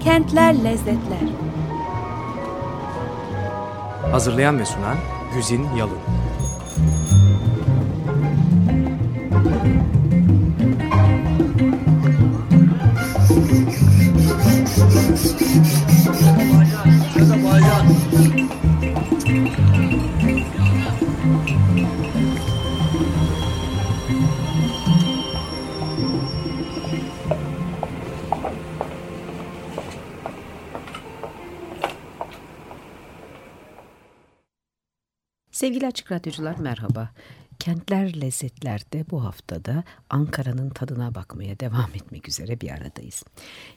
Kentler Lezzetler. Hazırlayan ve sunan Güzin Yalın Sevgili Açık Radyocular merhaba. Kentler Lezzetler'de bu haftada Ankara'nın tadına bakmaya devam etmek üzere bir aradayız.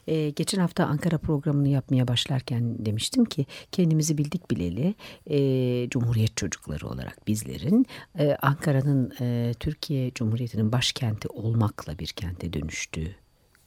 Ee, geçen hafta Ankara programını yapmaya başlarken demiştim ki kendimizi bildik bileli e, Cumhuriyet çocukları olarak bizlerin e, Ankara'nın e, Türkiye Cumhuriyeti'nin başkenti olmakla bir kente dönüştüğü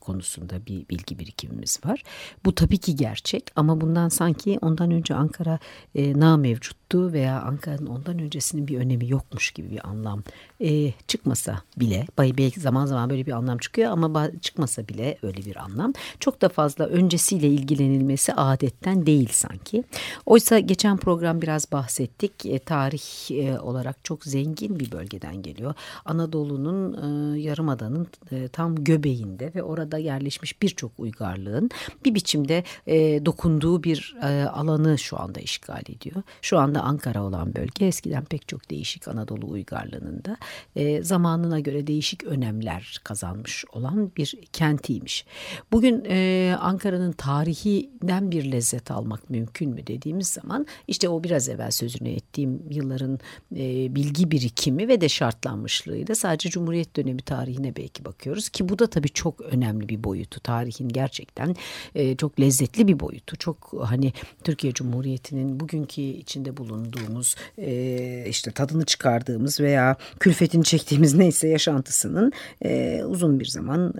konusunda bir bilgi birikimimiz var. Bu tabii ki gerçek ama bundan sanki ondan önce Ankara e, na mevcuttu veya Ankara'nın ondan öncesinin bir önemi yokmuş gibi bir anlam e, çıkmasa bile belki zaman zaman böyle bir anlam çıkıyor ama çıkmasa bile öyle bir anlam çok da fazla öncesiyle ilgilenilmesi adetten değil sanki. Oysa geçen program biraz bahsettik e, tarih e, olarak çok zengin bir bölgeden geliyor. Anadolu'nun e, yarımadanın e, tam göbeğinde ve orada orada yerleşmiş birçok uygarlığın bir biçimde e, dokunduğu bir e, alanı şu anda işgal ediyor. Şu anda Ankara olan bölge eskiden pek çok değişik Anadolu uygarlığının da e, zamanına göre değişik önemler kazanmış olan bir kentiymiş. Bugün e, Ankara'nın tarihinden bir lezzet almak mümkün mü dediğimiz zaman işte o biraz evvel sözünü ettiğim yılların e, bilgi birikimi ve de şartlanmışlığıyla sadece Cumhuriyet dönemi tarihine belki bakıyoruz ki bu da tabii çok önemli önemli bir boyutu. Tarihin gerçekten e, çok lezzetli bir boyutu. Çok hani Türkiye Cumhuriyeti'nin bugünkü içinde bulunduğumuz e, işte tadını çıkardığımız veya külfetini çektiğimiz neyse yaşantısının e, uzun bir zaman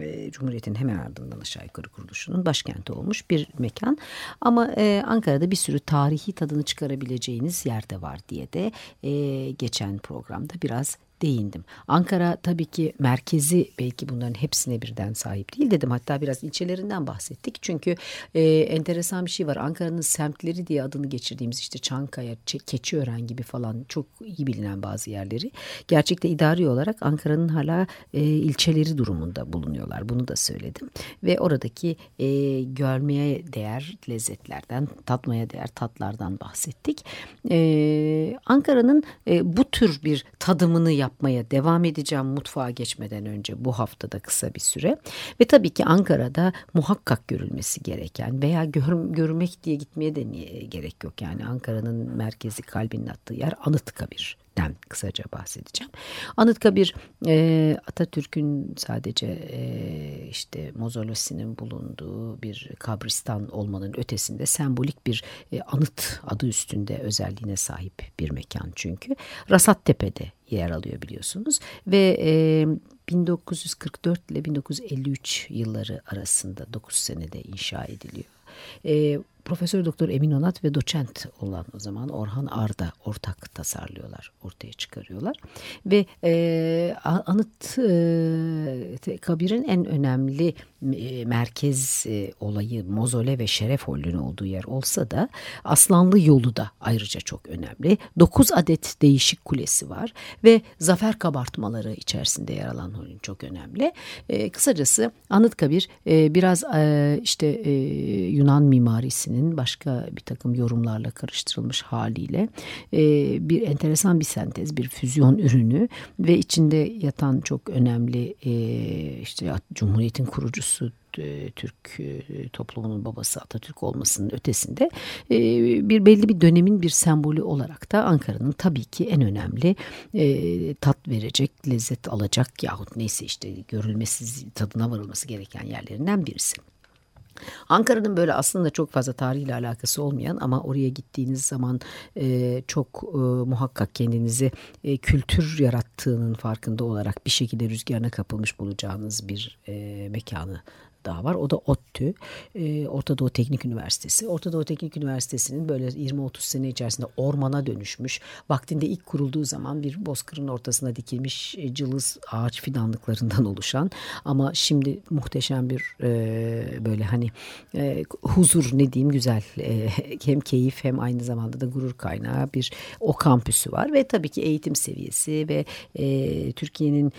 e, Cumhuriyet'in hemen ardından aşağı yukarı kuruluşunun başkenti olmuş bir mekan. Ama e, Ankara'da bir sürü tarihi tadını çıkarabileceğiniz yerde var diye de e, geçen programda biraz değindim. Ankara tabii ki merkezi belki bunların hepsine birden sahip değil dedim. Hatta biraz ilçelerinden bahsettik. Çünkü e, enteresan bir şey var. Ankara'nın semtleri diye adını geçirdiğimiz işte Çankaya, Keçiören gibi falan çok iyi bilinen bazı yerleri. Gerçekte idari olarak Ankara'nın hala e, ilçeleri durumunda bulunuyorlar. Bunu da söyledim. Ve oradaki e, görmeye değer lezzetlerden, tatmaya değer tatlardan bahsettik. E, Ankara'nın e, bu tür bir tadımını yap yapmaya devam edeceğim mutfağa geçmeden önce bu haftada kısa bir süre. Ve tabii ki Ankara'da muhakkak görülmesi gereken veya gör, görmek diye gitmeye de niye gerek yok. Yani Ankara'nın merkezi kalbinin attığı yer Anıtkabir den kısaca bahsedeceğim. Anıtkabir e, Atatürk'ün sadece e, işte mozolosinin bulunduğu bir kabristan olmanın ötesinde sembolik bir e, anıt adı üstünde özelliğine sahip bir mekan çünkü. Rasat Tepe'de yer alıyor biliyorsunuz ve e, 1944 ile 1953 yılları arasında 9 senede inşa ediliyor. E, Profesör Doktor Emin Onat ve doçent olan o zaman Orhan Arda ortak tasarlıyorlar, ortaya çıkarıyorlar. Ve e, anıt e, kabirin en önemli merkez e, olayı mozole ve şeref hollünün olduğu yer olsa da Aslanlı yolu da ayrıca çok önemli. Dokuz adet değişik kulesi var ve zafer kabartmaları içerisinde yer alan holün çok önemli. E, kısacası Anıtkabir e, biraz e, işte e, Yunan mimarisi hikayesinin başka bir takım yorumlarla karıştırılmış haliyle e, bir enteresan bir sentez, bir füzyon ürünü ve içinde yatan çok önemli e, işte Cumhuriyet'in kurucusu e, Türk e, toplumunun babası Atatürk olmasının ötesinde e, bir belli bir dönemin bir sembolü olarak da Ankara'nın tabii ki en önemli tat verecek, lezzet alacak yahut neyse işte görülmesi, tadına varılması gereken yerlerinden birisi. Ankara'nın böyle aslında çok fazla tarihle alakası olmayan ama oraya gittiğiniz zaman e, çok e, muhakkak kendinizi e, kültür yarattığının farkında olarak bir şekilde rüzgarına kapılmış bulacağınız bir e, mekanı daha var. O da ODTÜ, e, Orta Doğu Teknik Üniversitesi. Orta Doğu Teknik Üniversitesi'nin böyle 20-30 sene içerisinde ormana dönüşmüş. Vaktinde ilk kurulduğu zaman bir bozkırın ortasına dikilmiş e, cılız ağaç fidanlıklarından oluşan ama şimdi muhteşem bir e, böyle hani e, huzur ne diyeyim güzel hem keyif hem aynı zamanda da gurur kaynağı bir o kampüsü var ve tabii ki eğitim seviyesi ve Türkiye'nin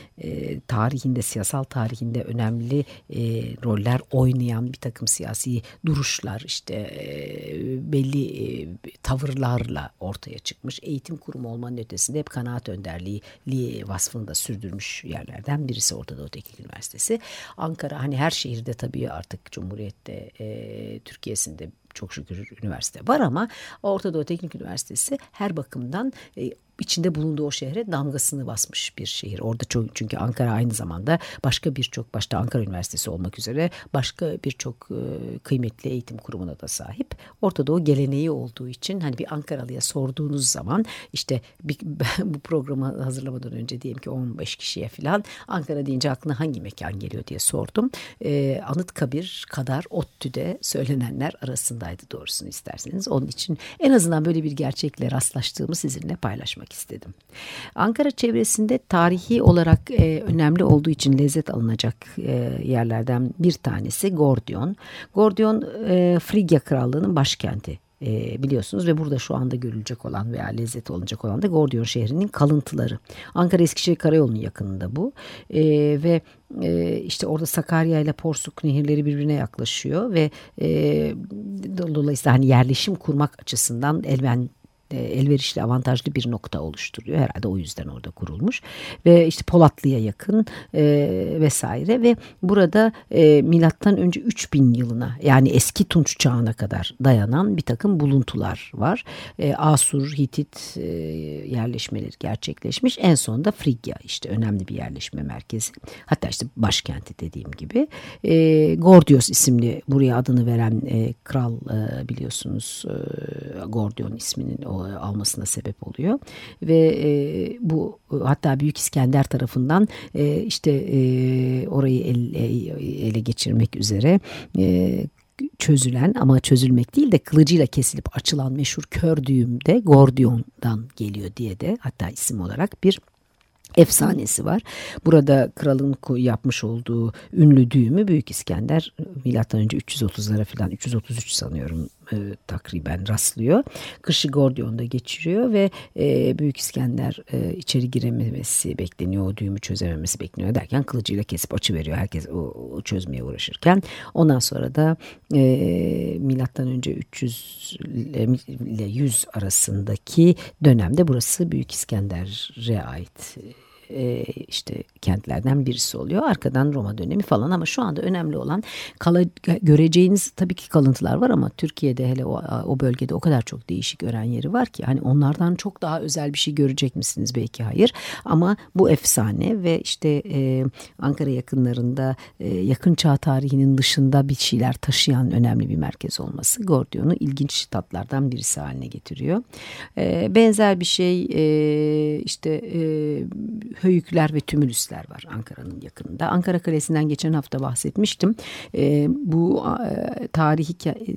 tarihinde siyasal tarihinde önemli e, roller oynayan bir takım siyasi duruşlar işte e, belli e, tavırlarla ortaya çıkmış eğitim kurumu olmanın ötesinde hep kanaat önderliği vasfını da sürdürmüş yerlerden birisi Orta Doğu Teknik Üniversitesi. Ankara hani her şehirde tabii artık Cumhuriyet'te e, Türkiye'sinde çok şükür üniversite var ama Orta Doğu Teknik Üniversitesi her bakımdan içinde bulunduğu o şehre damgasını basmış bir şehir. Orada çok, çünkü Ankara aynı zamanda başka birçok başta Ankara Üniversitesi olmak üzere başka birçok e, kıymetli eğitim kurumuna da sahip. Orta Doğu geleneği olduğu için hani bir Ankaralıya sorduğunuz zaman işte bir, bu programı hazırlamadan önce diyelim ki 15 kişiye falan Ankara deyince aklına hangi mekan geliyor diye sordum. E, Anıtkabir kadar ODTÜ'de söylenenler arasındaydı doğrusunu isterseniz. Onun için en azından böyle bir gerçekle rastlaştığımı sizinle paylaşmak istedim. Ankara çevresinde tarihi olarak e, önemli olduğu için lezzet alınacak e, yerlerden bir tanesi Gordion. Gordion e, Frigya Krallığı'nın başkenti e, biliyorsunuz ve burada şu anda görülecek olan veya lezzet olacak olan da Gordiyon şehrinin kalıntıları. Ankara Eskişehir Karayolu'nun yakınında bu e, ve e, işte orada Sakarya ile Porsuk nehirleri birbirine yaklaşıyor ve e, dolayısıyla hani yerleşim kurmak açısından elben e, elverişli avantajlı bir nokta oluşturuyor. Herhalde o yüzden orada kurulmuş. Ve işte Polatlı'ya yakın e, vesaire ve burada e, milattan önce 3000 yılına yani eski Tunç çağına kadar dayanan bir takım buluntular var. E, Asur, Hitit e, yerleşmeleri gerçekleşmiş. En sonunda Frigya işte önemli bir yerleşme merkezi. Hatta işte başkenti dediğim gibi. E, Gordios isimli buraya adını veren e, kral e, biliyorsunuz e, Gordion isminin o almasına sebep oluyor ve e, bu hatta Büyük İskender tarafından e, işte e, orayı el, e, ele geçirmek üzere e, çözülen ama çözülmek değil de kılıcıyla kesilip açılan meşhur kör düğüm de Gordion'dan geliyor diye de hatta isim olarak bir efsanesi var. Burada kralın yapmış olduğu ünlü düğümü Büyük İskender milattan önce 330'lara falan 333 sanıyorum e, takriben rastlıyor. Kışı Gordion'da geçiriyor ve e, Büyük İskender e, içeri girememesi bekleniyor. O düğümü çözememesi bekleniyor derken kılıcıyla kesip açı veriyor. Herkes o, o çözmeye uğraşırken. Ondan sonra da e, milattan önce 300 ile 100 arasındaki dönemde burası Büyük İskender'e ait e, işte kentlerden birisi oluyor. Arkadan Roma dönemi falan ama şu anda önemli olan kala, göreceğiniz tabii ki kalıntılar var ama Türkiye'de hele o, o bölgede o kadar çok değişik öğren yeri var ki hani onlardan çok daha özel bir şey görecek misiniz belki hayır ama bu efsane ve işte e, Ankara yakınlarında e, yakın çağ tarihinin dışında bir şeyler taşıyan önemli bir merkez olması Gordion'u ilginç tatlardan birisi haline getiriyor. E, benzer bir şey e, işte e, höyükler ve tümülüsler var Ankara'nın yakınında. Ankara Kalesi'nden geçen hafta bahsetmiştim. E, bu e, tarihi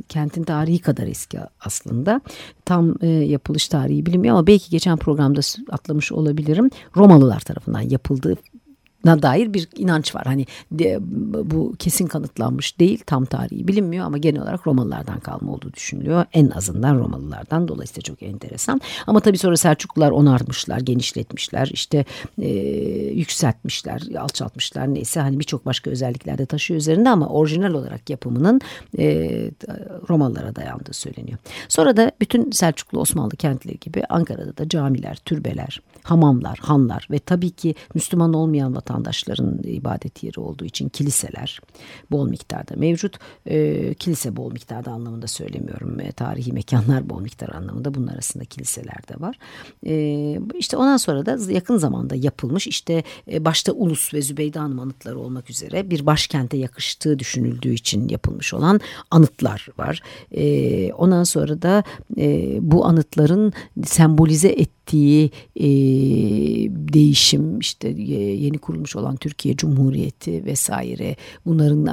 kentin tarihi kadar eski aslında. Tam e, yapılış tarihi bilinmiyor ama belki geçen programda atlamış olabilirim. Romalılar tarafından yapıldığı na dair bir inanç var. Hani de, bu kesin kanıtlanmış değil, tam tarihi bilinmiyor ama genel olarak Romalılardan kalma olduğu düşünülüyor. En azından Romalılardan dolayısıyla çok enteresan. Ama tabii sonra Selçuklular onarmışlar, genişletmişler, işte e, yükseltmişler, alçaltmışlar neyse hani birçok başka özellikler de taşıyor üzerinde ama orijinal olarak yapımının e, Romalılara dayandığı söyleniyor. Sonra da bütün Selçuklu Osmanlı kentleri gibi Ankara'da da camiler, türbeler, hamamlar, hanlar ve tabii ki Müslüman olmayan vatandaşların ibadet yeri olduğu için kiliseler bol miktarda mevcut. E, kilise bol miktarda anlamında söylemiyorum. E, tarihi mekanlar bol miktar anlamında bunun arasında kiliseler de var. E, işte ondan sonra da yakın zamanda yapılmış işte e, başta Ulus ve Zübeyde Hanım anıtları olmak üzere bir başkente yakıştığı düşünüldüğü için yapılmış olan anıtlar var. E, ondan sonra da e, bu anıtların sembolize ettiği ettiği e, değişim işte yeni kurulmuş olan Türkiye Cumhuriyeti vesaire bunların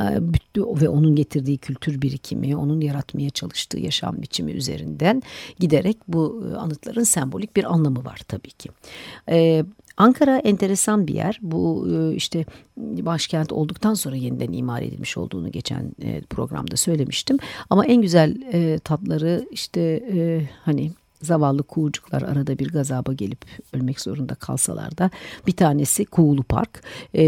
ve onun getirdiği kültür birikimi onun yaratmaya çalıştığı yaşam biçimi üzerinden giderek bu anıtların sembolik bir anlamı var tabii ki. E, Ankara enteresan bir yer. Bu e, işte başkent olduktan sonra yeniden imar edilmiş olduğunu geçen e, programda söylemiştim. Ama en güzel e, tatları işte hani zavallı kuğucuklar arada bir gazaba gelip ölmek zorunda kalsalar da bir tanesi Kuğulu Park, e,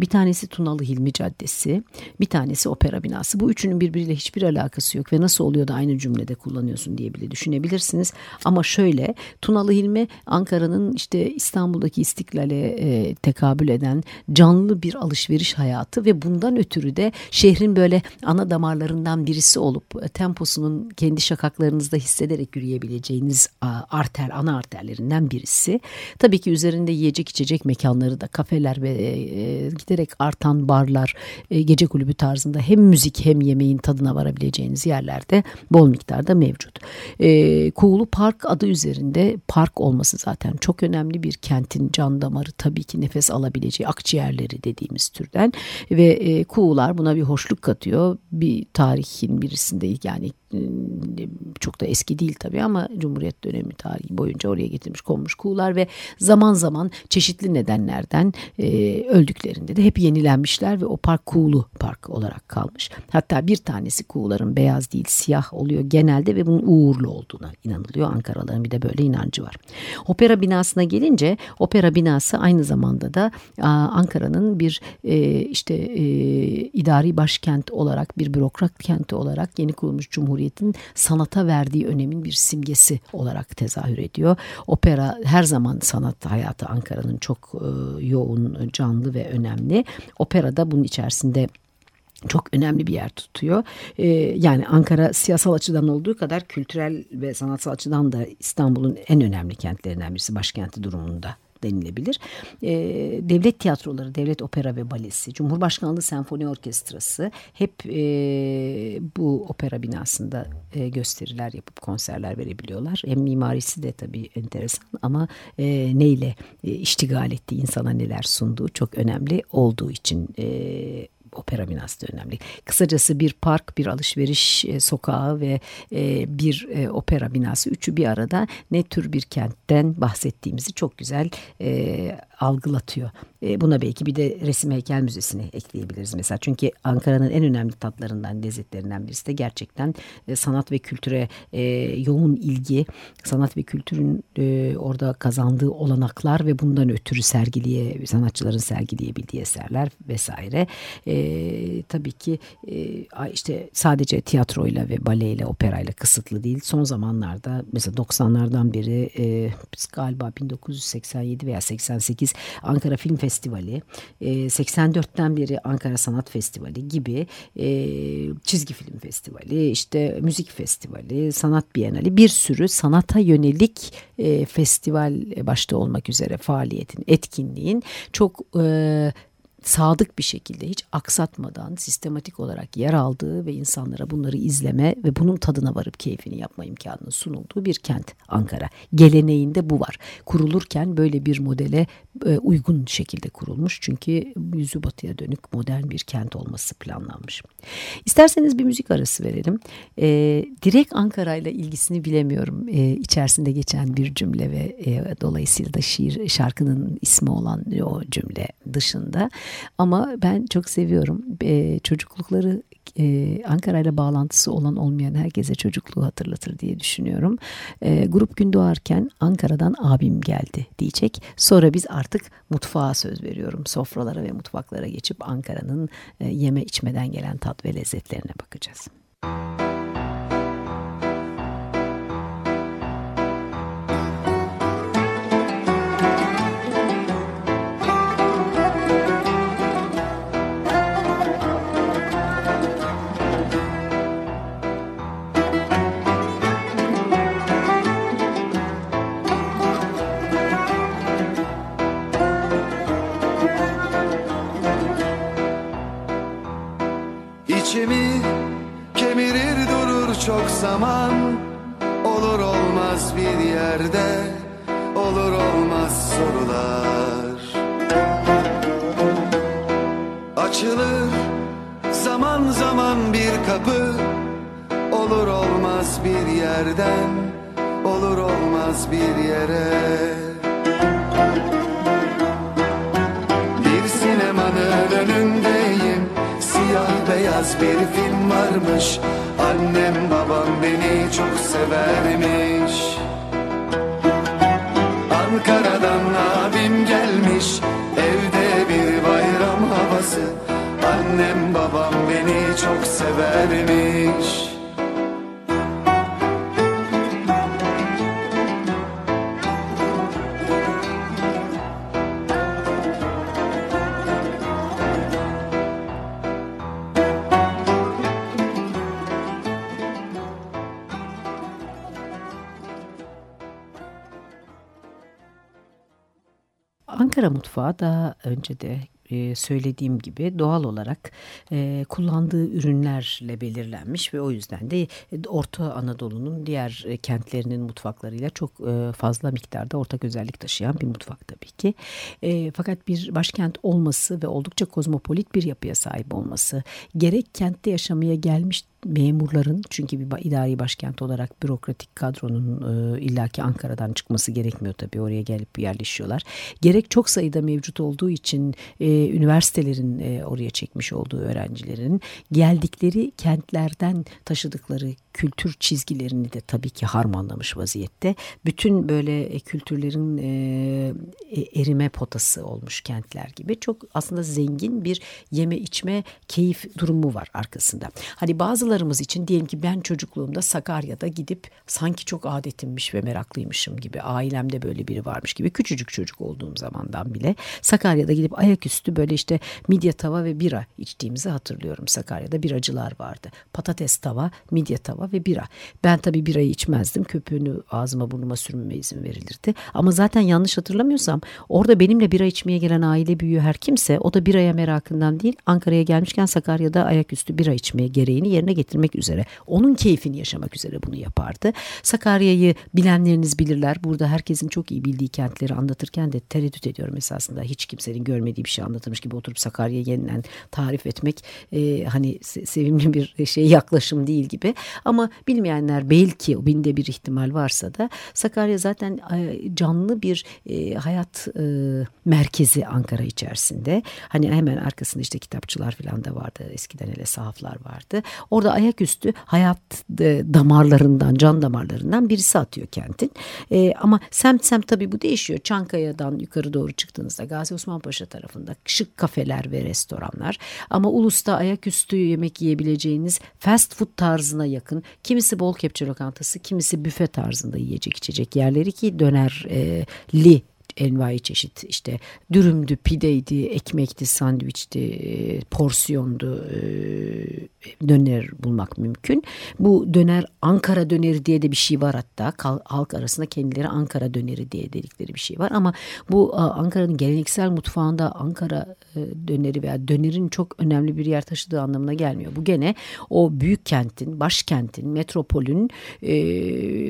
bir tanesi Tunalı Hilmi Caddesi, bir tanesi Opera Binası. Bu üçünün birbiriyle hiçbir alakası yok ve nasıl oluyor da aynı cümlede kullanıyorsun diye bile düşünebilirsiniz. Ama şöyle Tunalı Hilmi Ankara'nın işte İstanbul'daki istiklale e, tekabül eden canlı bir alışveriş hayatı ve bundan ötürü de şehrin böyle ana damarlarından birisi olup e, temposunun kendi şakaklarınızda hissederek yürüyebileceğini gittiğiniz arter, ana arterlerinden birisi. Tabii ki üzerinde yiyecek içecek mekanları da kafeler ve e, giderek artan barlar, e, gece kulübü tarzında hem müzik hem yemeğin tadına varabileceğiniz yerlerde bol miktarda mevcut. E, Kuğulu Park adı üzerinde park olması zaten çok önemli bir kentin can damarı tabii ki nefes alabileceği akciğerleri dediğimiz türden ve e, Kuğular buna bir hoşluk katıyor. Bir tarihin birisinde yani çok da eski değil tabii ama Cumhuriyet dönemi tarihi boyunca oraya getirmiş konmuş kuğular ve zaman zaman çeşitli nedenlerden e, öldüklerinde de hep yenilenmişler ve o park kuğulu park olarak kalmış. Hatta bir tanesi kuğuların beyaz değil siyah oluyor genelde ve bunun uğurlu olduğuna inanılıyor. Ankaralıların bir de böyle inancı var. Opera binasına gelince opera binası aynı zamanda da Ankara'nın bir e, işte e, idari başkent olarak bir bürokrat kenti olarak yeni kurulmuş Cumhuriyet Cumhuriyet'in sanata verdiği önemin bir simgesi olarak tezahür ediyor. Opera her zaman sanat hayatı Ankara'nın çok e, yoğun, canlı ve önemli. Opera da bunun içerisinde çok önemli bir yer tutuyor. Ee, yani Ankara siyasal açıdan olduğu kadar kültürel ve sanatsal açıdan da İstanbul'un en önemli kentlerinden birisi başkenti durumunda denilebilir. E, devlet tiyatroları, devlet opera ve balesi, Cumhurbaşkanlığı Senfoni Orkestrası hep e, bu opera binasında e, gösteriler yapıp konserler verebiliyorlar. Hem mimarisi de tabii enteresan ama e, neyle e, iştigal ettiği, insana neler sunduğu çok önemli olduğu için e, opera binası da önemli. Kısacası bir park, bir alışveriş e, sokağı ve e, bir e, opera binası üçü bir arada ne tür bir kentten bahsettiğimizi çok güzel algılatıyor. E, buna belki bir de resim heykel müzesini ekleyebiliriz mesela. Çünkü Ankara'nın en önemli tatlarından, lezzetlerinden birisi de gerçekten e, sanat ve kültüre e, yoğun ilgi, sanat ve kültürün e, orada kazandığı olanaklar ve bundan ötürü sergiliye sanatçıların sergileyebildiği eserler vesaire. E, tabii ki e, işte sadece tiyatroyla ve baleyle, operayla kısıtlı değil. Son zamanlarda mesela 90'lardan beri e, galiba 1987 veya 88 Ankara Film Festivali Festivali, 84'ten beri Ankara Sanat Festivali gibi çizgi film festivali, işte müzik festivali, sanat bienali bir sürü sanata yönelik festival başta olmak üzere faaliyetin, etkinliğin çok sadık bir şekilde hiç aksatmadan sistematik olarak yer aldığı ve insanlara bunları izleme ve bunun tadına varıp keyfini yapma imkanının sunulduğu bir kent Ankara. Geleneğinde bu var. Kurulurken böyle bir modele e, uygun şekilde kurulmuş. Çünkü yüzü batıya dönük modern bir kent olması planlanmış. İsterseniz bir müzik arası verelim. E, direkt Ankara ile ilgisini bilemiyorum. E, içerisinde geçen bir cümle ve e, dolayısıyla da şiir şarkının ismi olan o cümle dışında. Ama ben çok seviyorum. E, çocuklukları e, Ankara ile bağlantısı olan olmayan herkese çocukluğu hatırlatır diye düşünüyorum. E, grup gün doğarken Ankara'dan abim geldi diyecek. Sonra biz artık mutfağa söz veriyorum. Sofralara ve mutfaklara geçip Ankara'nın e, yeme içmeden gelen tat ve lezzetlerine bakacağız. Müzik zaman Olur olmaz bir yerde Olur olmaz sorular. Açılır zaman zaman bir kapı Olur olmaz bir yerden Olur olmaz bir yere. Bir sinemanın önündeyim Siyah beyaz bir film varmış. Annem babam beni çok severmiş. Ankara'dan abim gelmiş Evde bir bayram havası. Annem babam beni çok severmiş Ankara mutfağı daha önce de e, söylediğim gibi doğal olarak e, kullandığı ürünlerle belirlenmiş ve o yüzden de Orta Anadolu'nun diğer e, kentlerinin mutfaklarıyla çok fazla miktarda ortak özellik taşıyan bir mutfak tabii ki. Fakat bir başkent olması ve oldukça kozmopolit bir yapıya sahip olması gerek kentte yaşamaya gelmiş memurların çünkü bir idari başkent olarak bürokratik kadronun e, illaki Ankara'dan çıkması gerekmiyor tabii oraya gelip yerleşiyorlar. Gerek çok sayıda mevcut olduğu için e, üniversitelerin e, oraya çekmiş olduğu öğrencilerin geldikleri kentlerden taşıdıkları kültür çizgilerini de tabii ki harmanlamış vaziyette. Bütün böyle e, kültürlerin e, e, erime potası olmuş kentler gibi çok aslında zengin bir yeme içme keyif durumu var arkasında. Hani bazılarımız için diyelim ki ben çocukluğumda Sakarya'da gidip sanki çok adetimmiş ve meraklıymışım gibi ailemde böyle biri varmış gibi küçücük çocuk olduğum zamandan bile Sakarya'da gidip ayaküstü böyle işte midye tava ve bira içtiğimizi hatırlıyorum. Sakarya'da biracılar vardı. Patates tava, midye tava ve bira. Ben tabii birayı içmezdim. Köpüğünü ağzıma burnuma sürmeme izin verilirdi. Ama zaten yanlış hatırlamıyorsam orada benimle bira içmeye gelen aile büyüğü her kimse o da biraya merakından değil Ankara'ya gelmişken Sakarya'da ayaküstü bira içmeye gereğini yerine getirmek üzere. Onun keyfini yaşamak üzere bunu yapardı. Sakarya'yı bilenleriniz bilirler. Burada herkesin çok iyi bildiği kentleri anlatırken de tereddüt ediyorum esasında. Hiç kimsenin görmediği bir şey anlatılmış gibi oturup Sakarya yeniden tarif etmek e, hani sevimli bir şey yaklaşım değil gibi. Ama ama bilmeyenler belki binde bir ihtimal varsa da Sakarya zaten e, canlı bir e, hayat e, merkezi Ankara içerisinde. Hani hemen arkasında işte kitapçılar falan da vardı. Eskiden hele sahaflar vardı. Orada ayaküstü hayat damarlarından, can damarlarından birisi atıyor kentin. Ama semt semt tabii bu değişiyor. Çankaya'dan yukarı doğru çıktığınızda Gazi Osman Paşa tarafında şık kafeler ve restoranlar. Ama Ulus'ta ayaküstü yemek yiyebileceğiniz fast food tarzına yakın Kimisi bol kepçe lokantası, kimisi büfe tarzında yiyecek içecek yerleri ki dönerli envai çeşit işte dürümdü, pideydi, ekmekti, sandviçti, e, porsiyondu e, döner bulmak mümkün. Bu döner Ankara döneri diye de bir şey var hatta halk arasında kendileri Ankara döneri diye dedikleri bir şey var ama bu Ankara'nın geleneksel mutfağında Ankara e, döneri veya dönerin çok önemli bir yer taşıdığı anlamına gelmiyor. Bu gene o büyük kentin, başkentin, metropolün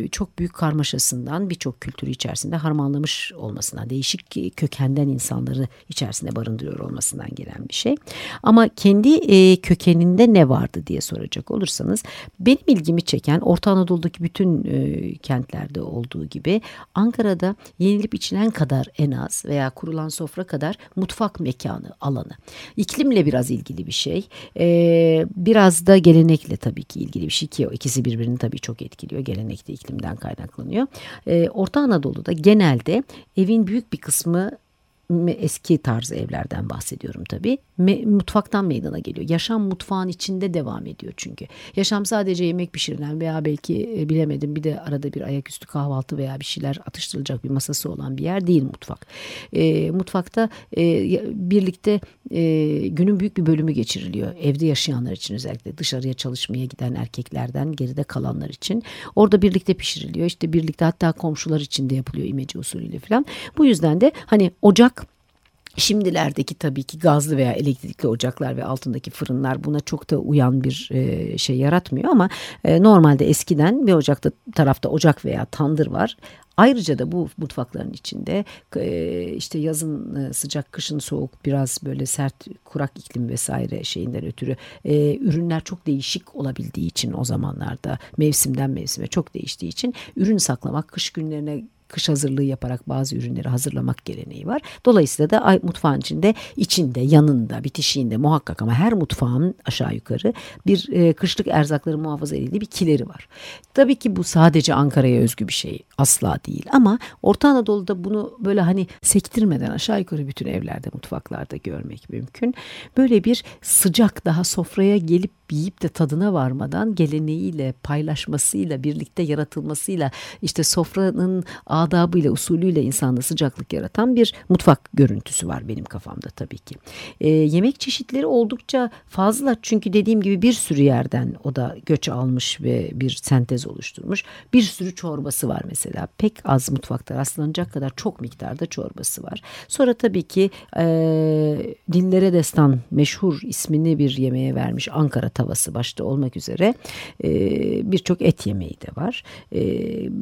çok büyük karmaşasından birçok kültürü içerisinde harmanlamış olmasına olmasından, değişik kökenden insanları içerisinde barındırıyor olmasından gelen bir şey. Ama kendi e, kökeninde ne vardı diye soracak olursanız benim ilgimi çeken Orta Anadolu'daki bütün e, kentlerde olduğu gibi Ankara'da yenilip içilen kadar en az veya kurulan sofra kadar mutfak mekanı, alanı. İklimle biraz ilgili bir şey. E, biraz da gelenekle tabii ki ilgili bir şey ki ikisi birbirini tabii çok etkiliyor. Gelenek de iklimden kaynaklanıyor. Orta Anadolu'da genelde evin büyük bir kısmı eski tarz evlerden bahsediyorum tabii. Me, mutfaktan meydana geliyor. Yaşam mutfağın içinde devam ediyor çünkü. Yaşam sadece yemek pişirilen veya belki e, bilemedim bir de arada bir ayaküstü kahvaltı veya bir şeyler atıştırılacak bir masası olan bir yer değil mutfak. E, mutfakta e, birlikte e, günün büyük bir bölümü geçiriliyor. Evde yaşayanlar için özellikle dışarıya çalışmaya giden erkeklerden geride kalanlar için. Orada birlikte pişiriliyor. İşte birlikte hatta komşular için de yapılıyor imece usulüyle falan. Bu yüzden de hani ocak Şimdilerdeki tabii ki gazlı veya elektrikli ocaklar ve altındaki fırınlar buna çok da uyan bir e, şey yaratmıyor ama e, normalde eskiden bir ocakta tarafta ocak veya tandır var. Ayrıca da bu mutfakların içinde e, işte yazın sıcak kışın soğuk biraz böyle sert kurak iklim vesaire şeyinden ötürü ürünler çok değişik olabildiği için o zamanlarda mevsimden mevsime çok değiştiği için ürün saklamak kış günlerine kış hazırlığı yaparak bazı ürünleri hazırlamak geleneği var. Dolayısıyla da ay, mutfağın içinde, içinde, yanında, bitişiğinde muhakkak ama her mutfağın aşağı yukarı bir e, kışlık erzakları muhafaza edildiği bir kileri var. Tabii ki bu sadece Ankara'ya özgü bir şey asla değil ama Orta Anadolu'da bunu böyle hani sektirmeden aşağı yukarı bütün evlerde, mutfaklarda görmek mümkün. Böyle bir sıcak daha sofraya gelip yiyip de tadına varmadan geleneğiyle, paylaşmasıyla, birlikte yaratılmasıyla işte sofranın adabıyla, usulüyle insanda sıcaklık yaratan bir mutfak görüntüsü var benim kafamda tabii ki. E, yemek çeşitleri oldukça fazla çünkü dediğim gibi bir sürü yerden o da göç almış ve bir sentez oluşturmuş. Bir sürü çorbası var mesela. Pek az mutfakta rastlanacak kadar çok miktarda çorbası var. Sonra tabii ki e, dillere destan meşhur ismini bir yemeğe vermiş Ankara tavası başta olmak üzere e, birçok et yemeği de var. E,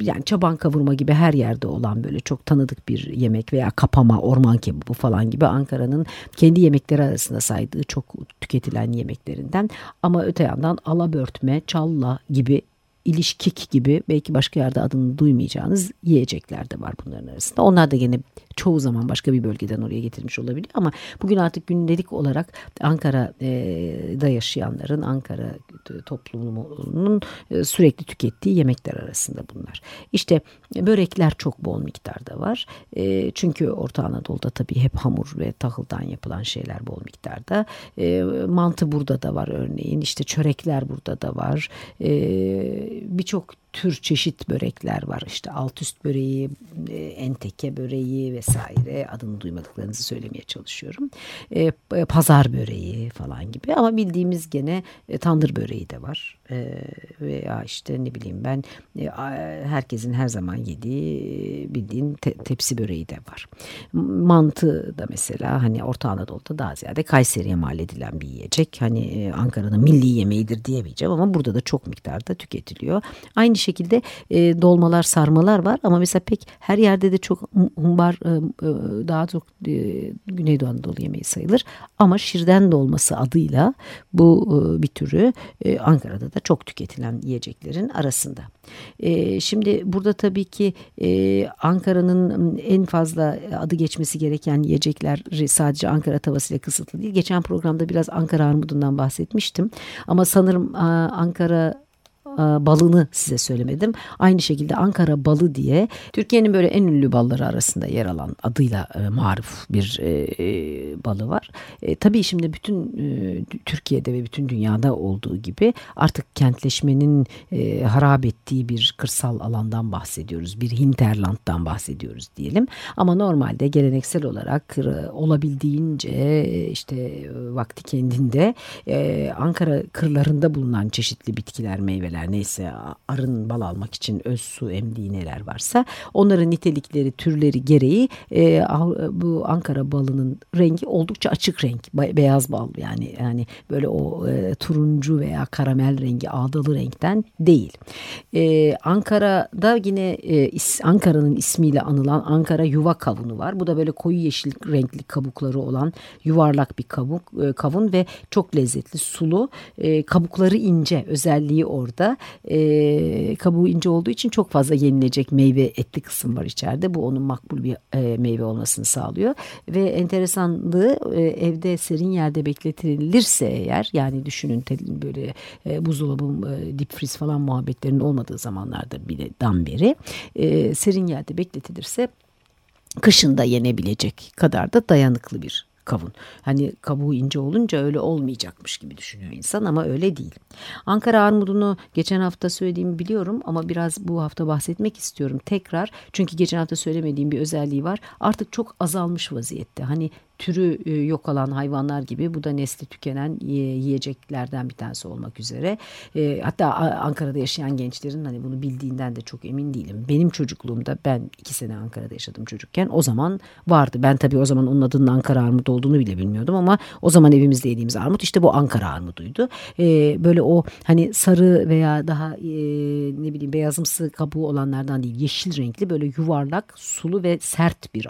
yani çaban kavurma gibi her yerde olan böyle çok tanıdık bir yemek veya kapama, orman kebabı falan gibi Ankara'nın kendi yemekleri arasında saydığı çok tüketilen yemeklerinden. Ama öte yandan alabörtme, çalla gibi ilişkik gibi belki başka yerde adını duymayacağınız yiyecekler de var bunların arasında. Onlar da gene çoğu zaman başka bir bölgeden oraya getirmiş olabilir ama bugün artık gündelik olarak Ankara'da yaşayanların Ankara toplumunun e, sürekli tükettiği yemekler arasında bunlar. İşte börekler çok bol miktarda var. E, çünkü Orta Anadolu'da tabii hep hamur ve tahıldan yapılan şeyler bol miktarda. E, mantı burada da var örneğin. İşte çörekler burada da var. Birçok tür çeşit börekler var. İşte alt üst böreği, e, enteke böreği vesaire adını duymadıklarınızı söylemeye çalışıyorum. E, e, pazar böreği falan gibi ama bildiğimiz gene tandır böreği de var. Veya işte ne bileyim ben herkesin her zaman yediği bildiğin te, tepsi böreği de var. Mantı da mesela hani Orta Anadolu'da daha ziyade Kayseri'ye mal edilen bir yiyecek. Hani Ankara'nın milli yemeğidir diyemeyeceğim ama burada da çok miktarda tüketiliyor. Aynı şekilde e, dolmalar, sarmalar var ama mesela pek her yerde de çok humbar e, e, daha çok e, Güneydoğu Anadolu yemeği sayılır. Ama şirden dolması adıyla bu e, bir türü e, Ankara'da da çok tüketilen yiyeceklerin arasında. E, şimdi burada tabii ki e, Ankara'nın en fazla adı geçmesi gereken yiyecekler sadece Ankara tavasıyla kısıtlı değil. Geçen programda biraz Ankara armudundan bahsetmiştim. Ama sanırım Ankara balını size söylemedim. Aynı şekilde Ankara balı diye Türkiye'nin böyle en ünlü balları arasında yer alan adıyla e, maruf bir e, e, balı var. E, tabii şimdi bütün e, Türkiye'de ve bütün dünyada olduğu gibi artık kentleşmenin e, harap ettiği bir kırsal alandan bahsediyoruz. Bir hinterlanddan bahsediyoruz diyelim. Ama normalde geleneksel olarak e, olabildiğince e, işte vakti kendinde e, Ankara kırlarında bulunan çeşitli bitkiler, meyveler neyse arın bal almak için öz su emdiği neler varsa onların nitelikleri türleri gereği e, bu Ankara balının rengi oldukça açık renk beyaz bal yani yani böyle o e, turuncu veya karamel rengi ağdalı renkten değil. E, Ankara'da yine e, Ankara'nın ismiyle anılan Ankara yuva kavunu var. Bu da böyle koyu yeşil renkli kabukları olan yuvarlak bir kabuk e, kavun ve çok lezzetli sulu e, kabukları ince özelliği orada e, kabuğu ince olduğu için çok fazla yenilecek meyve etli kısım var içeride. Bu onun makbul bir e, meyve olmasını sağlıyor. Ve enteresanlığı e, evde serin yerde bekletilirse eğer yani düşünün böyle e, buzdolabı e, dip friz falan muhabbetlerinin olmadığı zamanlarda bile dan beri e, serin yerde bekletilirse kışında yenebilecek kadar da dayanıklı bir kavun. Hani kabuğu ince olunca öyle olmayacakmış gibi düşünüyor insan ama öyle değil. Ankara armudunu geçen hafta söylediğimi biliyorum ama biraz bu hafta bahsetmek istiyorum tekrar. Çünkü geçen hafta söylemediğim bir özelliği var. Artık çok azalmış vaziyette. Hani türü e, yok olan hayvanlar gibi bu da nesli tükenen yiyeceklerden bir tanesi olmak üzere. E, hatta Ankara'da yaşayan gençlerin hani bunu bildiğinden de çok emin değilim. Benim çocukluğumda ben iki sene Ankara'da yaşadım çocukken o zaman vardı. Ben tabii o zaman onun adının Ankara armudu olduğunu bile bilmiyordum ama o zaman evimizde yediğimiz armut işte bu Ankara armuduydu. E, böyle o hani sarı veya daha e, ne bileyim beyazımsı kabuğu olanlardan değil yeşil renkli böyle yuvarlak sulu ve sert bir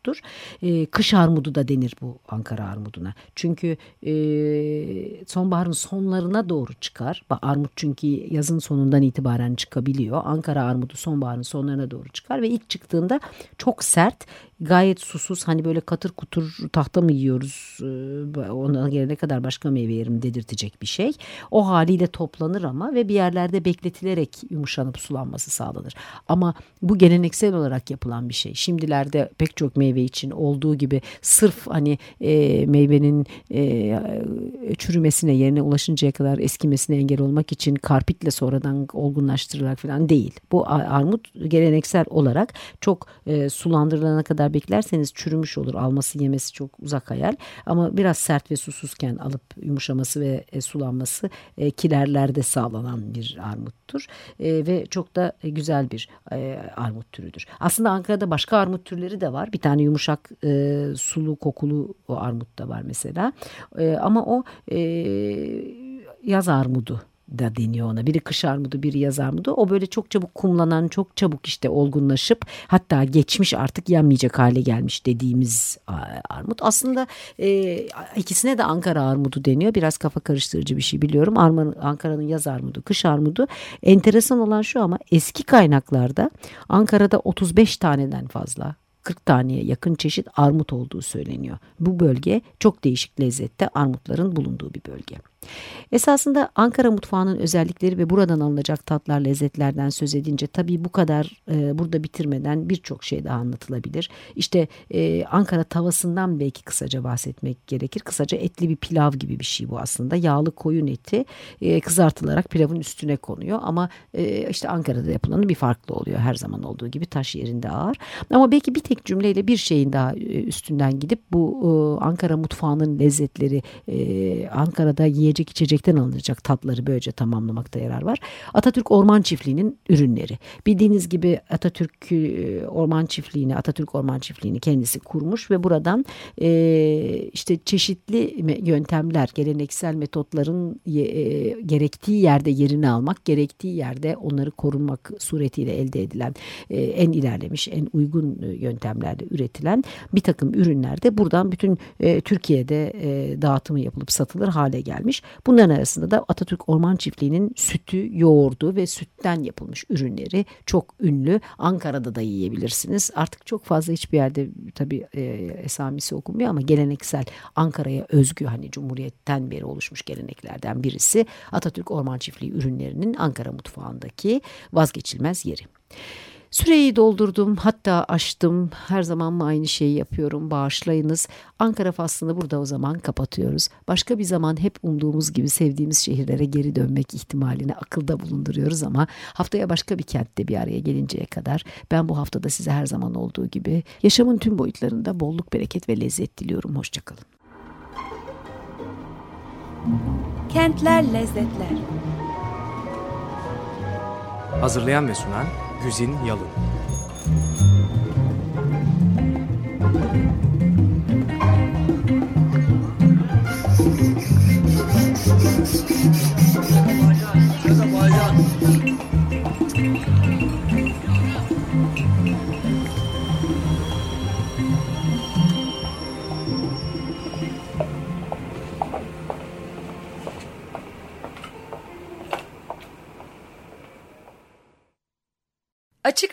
armuttur. E, kış armudu da denir bu Ankara armuduna. Çünkü e, sonbaharın sonlarına doğru çıkar. Armut çünkü yazın sonundan itibaren çıkabiliyor. Ankara armudu sonbaharın sonlarına doğru çıkar ve ilk çıktığında çok sert gayet susuz hani böyle katır kutur tahta mı yiyoruz e, ona gelene kadar başka meyve yerim dedirtecek bir şey. O haliyle toplanır ama ve bir yerlerde bekletilerek yumuşanıp sulanması sağlanır. Ama bu geleneksel olarak yapılan bir şey. Şimdilerde pek çok meyve için olduğu gibi sırf hani e, meyvenin e, çürümesine yerine ulaşıncaya kadar eskimesine engel olmak için karpitle sonradan olgunlaştırılarak falan değil. Bu armut geleneksel olarak çok e, sulandırılana kadar beklerseniz çürümüş olur. Alması yemesi çok uzak hayal. Ama biraz sert ve susuzken alıp yumuşaması ve e, sulanması e, kilerlerde sağlanan bir armuttur. E, ve çok da güzel bir e, armut türüdür. Aslında Ankara'da başka armut türleri de var. Bir tane yumuşak e, sulu kokulu o armut da var mesela. E, ama o e, yaz armudu da deniyor ona. Biri kış armudu, biri yaz armudu. O böyle çok çabuk kumlanan, çok çabuk işte olgunlaşıp hatta geçmiş artık yenmeyecek hale gelmiş dediğimiz armut. Aslında e, ikisine de Ankara armudu deniyor. Biraz kafa karıştırıcı bir şey biliyorum. Ankara'nın yaz armudu, kış armudu. Enteresan olan şu ama eski kaynaklarda Ankara'da 35 taneden fazla 40 taneye yakın çeşit armut olduğu söyleniyor. Bu bölge çok değişik lezzette armutların bulunduğu bir bölge. Esasında Ankara mutfağının özellikleri ve buradan alınacak tatlar lezzetlerden söz edince tabii bu kadar e, burada bitirmeden birçok şey daha anlatılabilir. İşte e, Ankara tavasından belki kısaca bahsetmek gerekir. Kısaca etli bir pilav gibi bir şey bu aslında. Yağlı koyun eti e, kızartılarak pilavın üstüne konuyor ama e, işte Ankara'da yapılanı bir farklı oluyor. Her zaman olduğu gibi taş yerinde ağır. Ama belki bir tek cümleyle bir şeyin daha e, üstünden gidip bu e, Ankara mutfağının lezzetleri e, Ankara'da yiyecek yiyecek içecekten alınacak tatları böylece tamamlamakta yarar var. Atatürk Orman Çiftliği'nin ürünleri. Bildiğiniz gibi Atatürk e, Orman Çiftliği'ni, Atatürk Orman Çiftliği'ni kendisi kurmuş ve buradan e, işte çeşitli yöntemler, geleneksel metotların e, gerektiği yerde yerini almak, gerektiği yerde onları korunmak suretiyle elde edilen en ilerlemiş, en uygun yöntemlerle üretilen bir takım ürünler de buradan bütün Türkiye'de dağıtımı yapılıp satılır hale gelmiş. Bunların arasında da Atatürk Orman Çiftliği'nin sütü, yoğurdu ve sütten yapılmış ürünleri çok ünlü. Ankara'da da yiyebilirsiniz. Artık çok fazla hiçbir yerde tabii e, esamisi okunmuyor ama geleneksel Ankara'ya özgü hani Cumhuriyet'ten beri oluşmuş geleneklerden birisi Atatürk Orman Çiftliği ürünlerinin Ankara mutfağındaki vazgeçilmez yeri. Süreyi doldurdum hatta açtım her zaman mı aynı şeyi yapıyorum bağışlayınız. Ankara faslını burada o zaman kapatıyoruz. Başka bir zaman hep umduğumuz gibi sevdiğimiz şehirlere geri dönmek ihtimalini akılda bulunduruyoruz ama haftaya başka bir kentte bir araya gelinceye kadar ben bu haftada size her zaman olduğu gibi yaşamın tüm boyutlarında bolluk bereket ve lezzet diliyorum. Hoşçakalın. Kentler Lezzetler Hazırlayan ve sunan Güzin Yalın